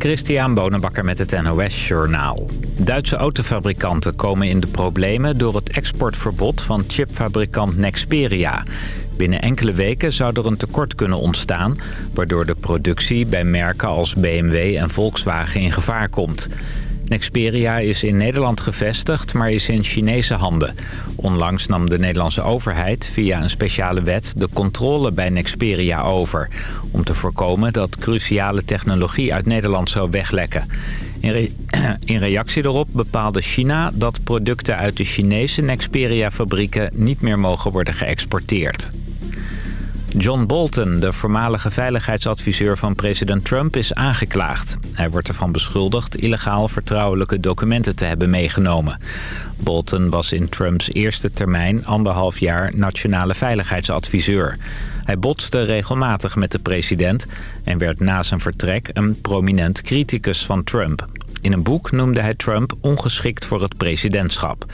Christian Bonenbakker met het NOS Journaal. Duitse autofabrikanten komen in de problemen door het exportverbod van chipfabrikant Nexperia. Binnen enkele weken zou er een tekort kunnen ontstaan... waardoor de productie bij merken als BMW en Volkswagen in gevaar komt. Nexperia is in Nederland gevestigd, maar is in Chinese handen. Onlangs nam de Nederlandse overheid via een speciale wet de controle bij Nexperia over... om te voorkomen dat cruciale technologie uit Nederland zou weglekken. In, reactie daarop bepaalde China dat producten uit de Chinese Nexperia-fabrieken niet meer mogen worden geëxporteerd. John Bolton, de voormalige veiligheidsadviseur van president Trump, is aangeklaagd. Hij wordt ervan beschuldigd illegaal vertrouwelijke documenten te hebben meegenomen. Bolton was in Trumps eerste termijn anderhalf jaar nationale veiligheidsadviseur. Hij botste regelmatig met de president en werd na zijn vertrek een prominent criticus van Trump. In een boek noemde hij Trump ongeschikt voor het presidentschap.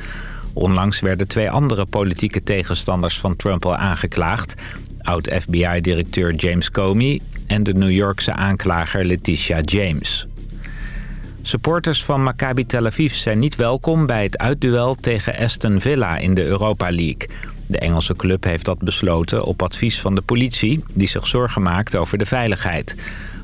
Onlangs werden twee andere politieke tegenstanders van Trump al aangeklaagd oud-FBI-directeur James Comey en de New Yorkse aanklager Letitia James. Supporters van Maccabi Tel Aviv zijn niet welkom bij het uitduel tegen Aston Villa in de Europa League. De Engelse club heeft dat besloten op advies van de politie... die zich zorgen maakt over de veiligheid.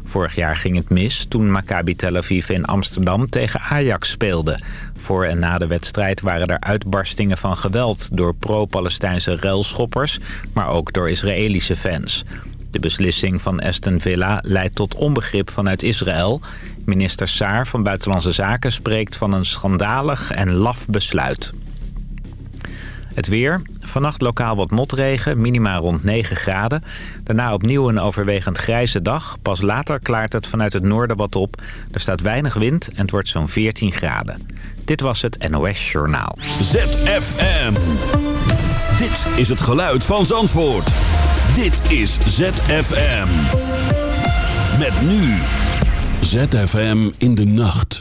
Vorig jaar ging het mis toen Maccabi Tel Aviv in Amsterdam tegen Ajax speelde. Voor en na de wedstrijd waren er uitbarstingen van geweld... door pro-Palestijnse ruilschoppers, maar ook door Israëlische fans. De beslissing van Aston Villa leidt tot onbegrip vanuit Israël. Minister Saar van Buitenlandse Zaken spreekt van een schandalig en laf besluit. Het weer. Vannacht lokaal wat motregen, minima rond 9 graden. Daarna opnieuw een overwegend grijze dag. Pas later klaart het vanuit het noorden wat op. Er staat weinig wind en het wordt zo'n 14 graden. Dit was het NOS Journaal. ZFM. Dit is het geluid van Zandvoort. Dit is ZFM. Met nu. ZFM in de nacht.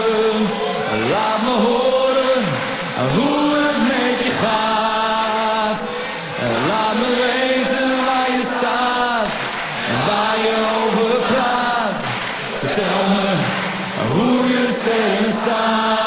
este instante.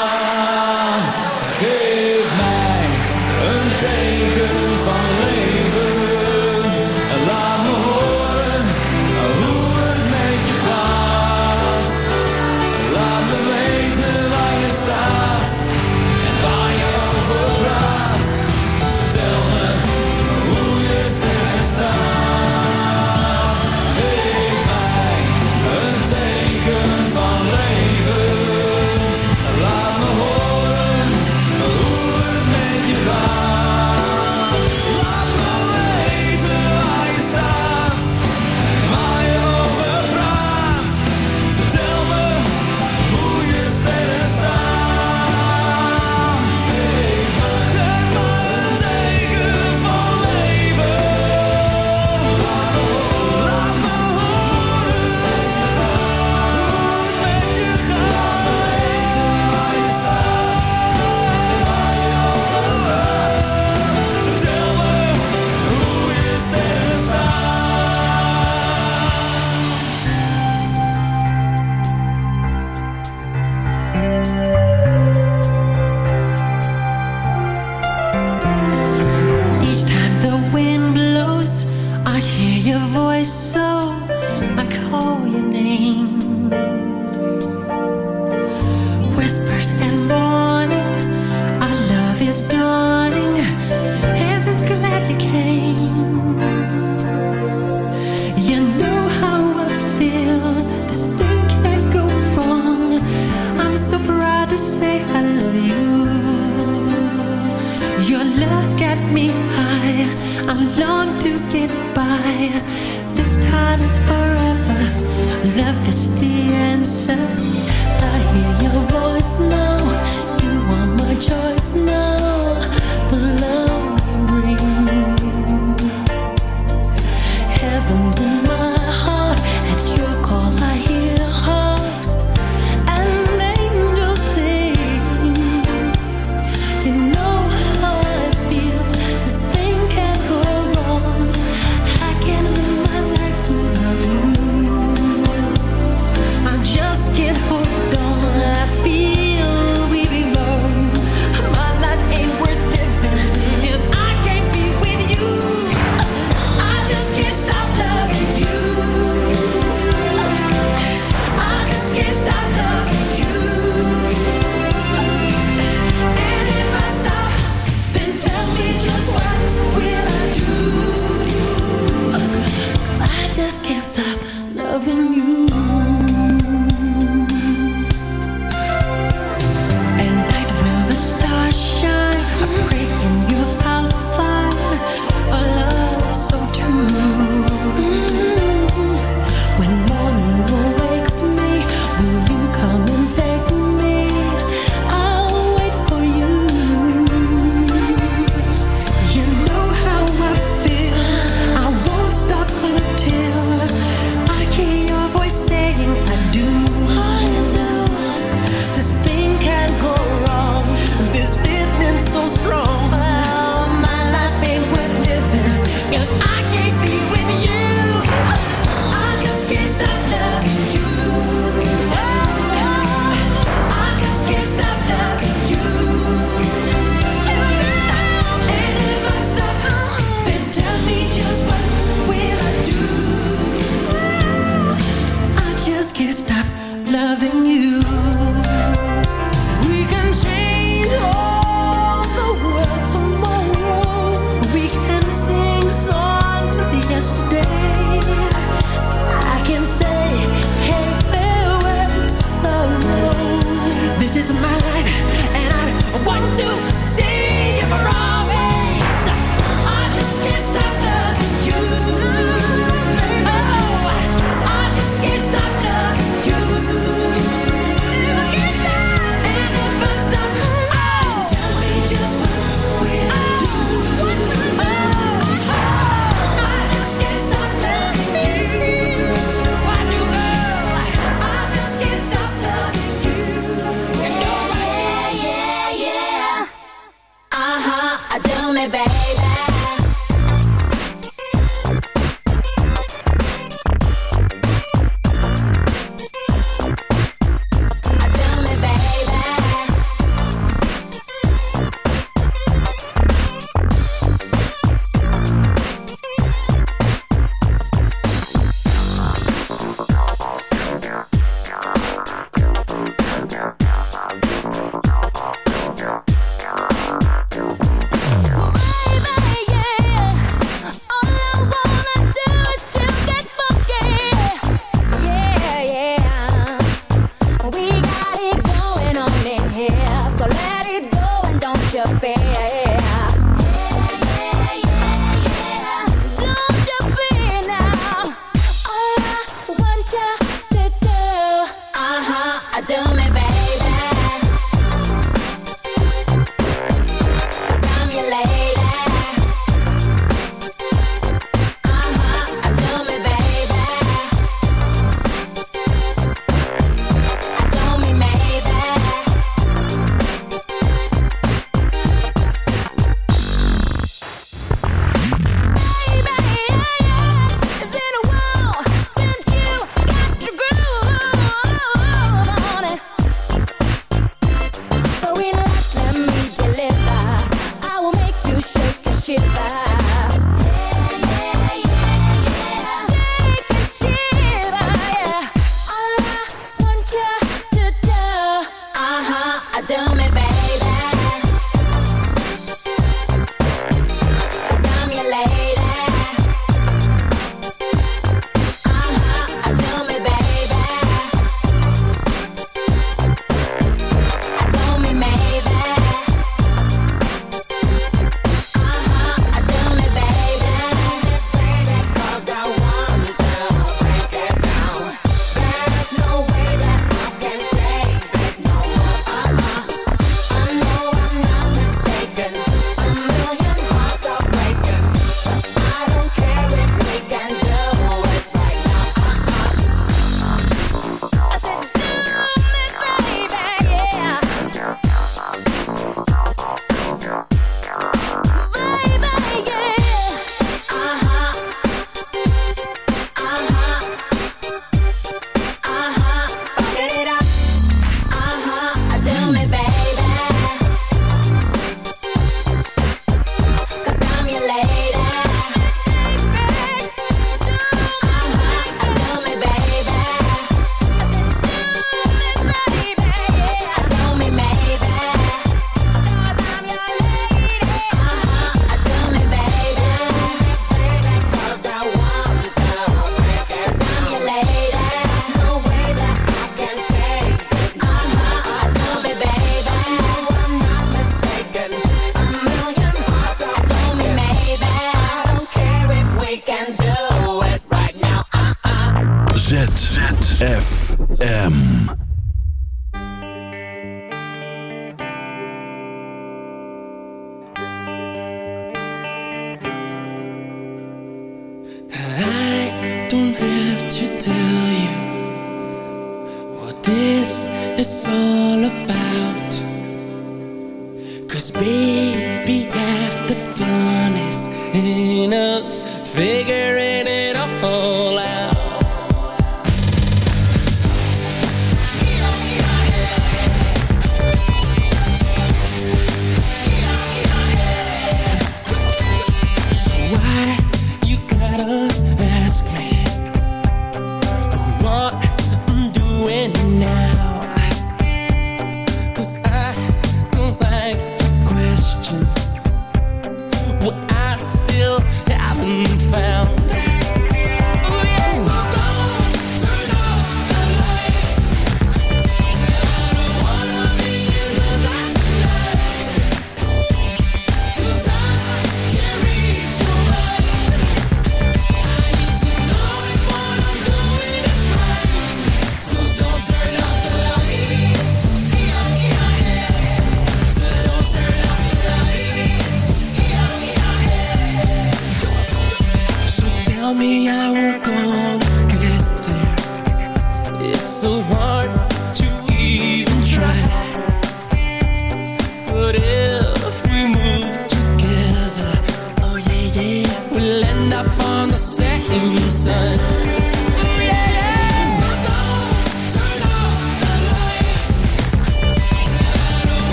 FM.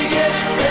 we get it.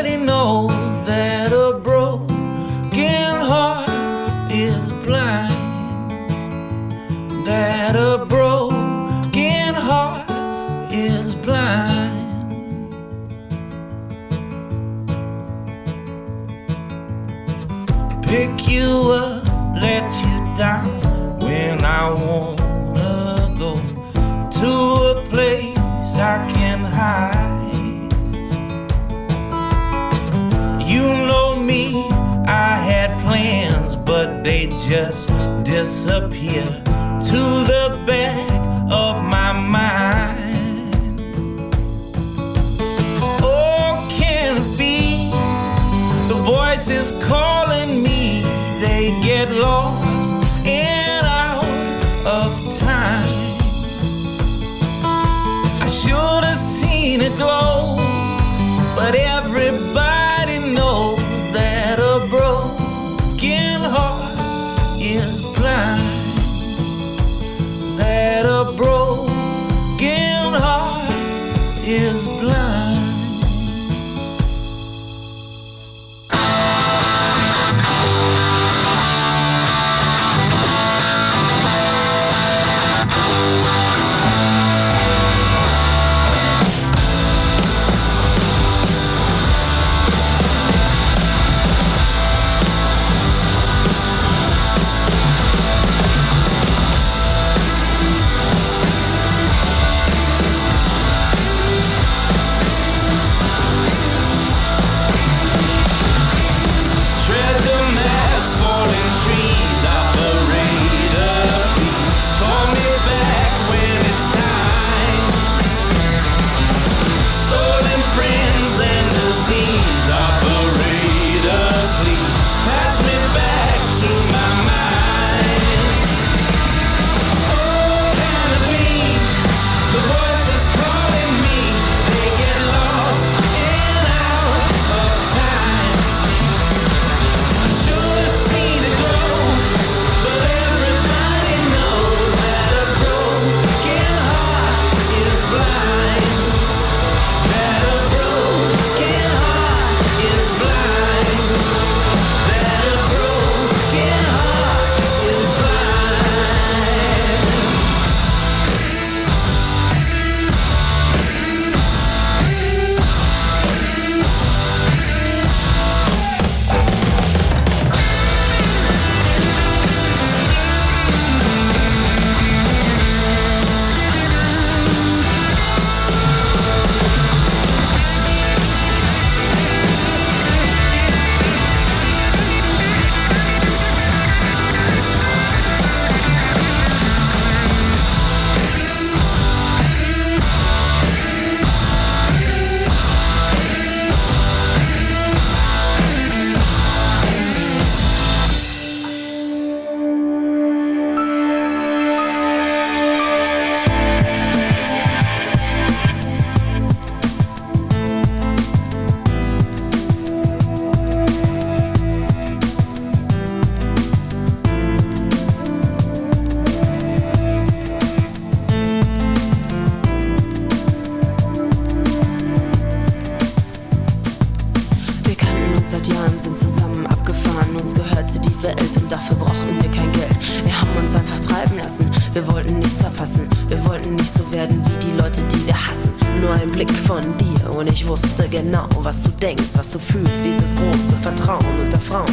Everybody knows that a broken heart is blind. That a broken heart is blind. Pick you up, let you down when I wanna go to a place I can hide. Had plans, but they just disappear to the back of my mind. Oh, can it be the voices calling me? They get lost and out of time. I should have seen it glow, but everybody knows that a broken is seit Jahren, sind zusammen abgefahren. Uns gehörte die Welt und dafür brauchten wir kein Geld. Wir haben uns einfach treiben lassen. Wir wollten nichts verpassen. Wir wollten nicht so werden wie die Leute, die wir hassen. Nur ein Blick von dir und ich wusste genau, was du denkst, was du fühlst. Dieses große Vertrauen unter Frauen,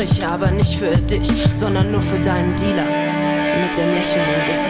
Strich, aber nicht für dich, sondern nur für deinen Dealer mit dem lächelnden im Gesicht.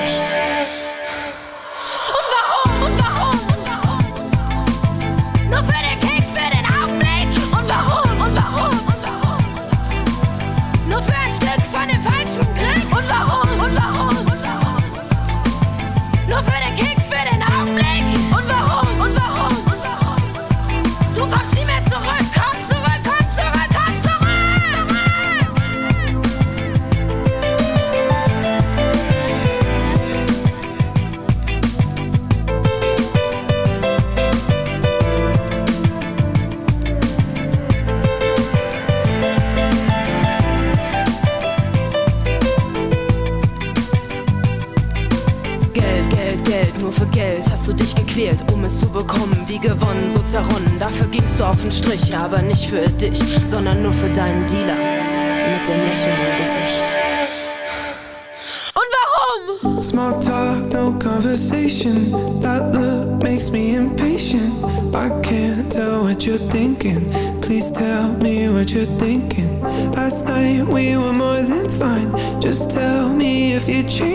Please tell me what you're thinking. Last night we were more than fine. Just tell me if you change.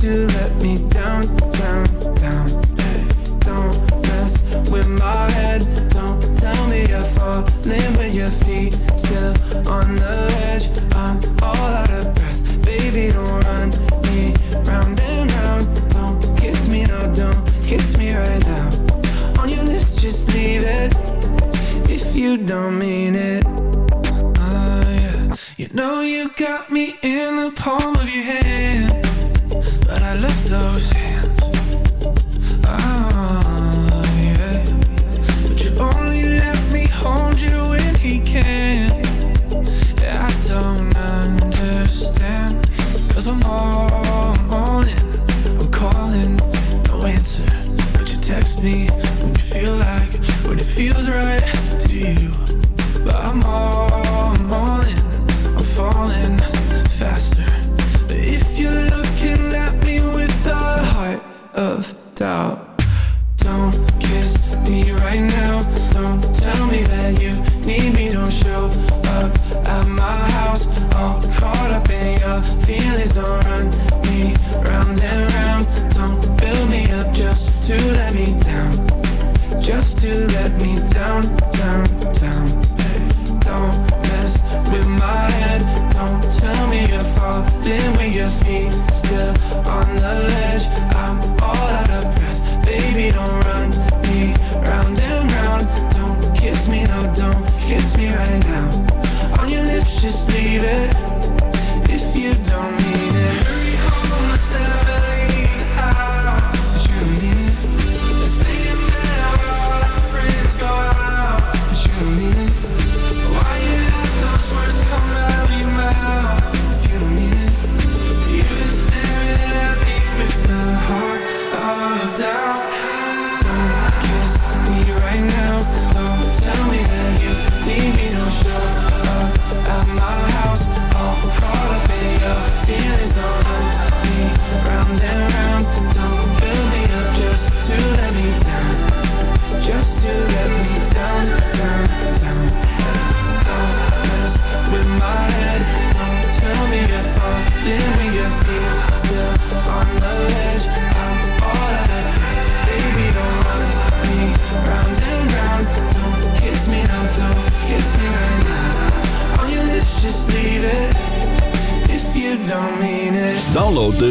to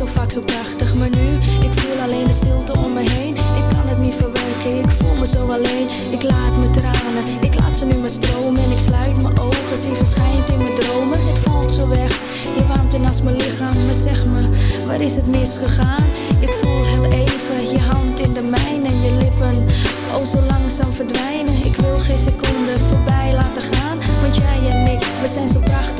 zo vaak zo prachtig, maar nu Ik voel alleen de stilte om me heen. Ik kan het niet verwerken, ik voel me zo alleen. Ik laat mijn tranen, ik laat ze nu maar stromen. En ik sluit mijn ogen, zie verschijnt in mijn dromen. Het valt zo weg, je warmte naast mijn lichaam. Maar zeg me, waar is het misgegaan? Ik voel heel even je hand in de mijne En je lippen, oh zo langzaam verdwijnen. Ik wil geen seconde voorbij laten gaan Want jij en ik, we zijn zo prachtig.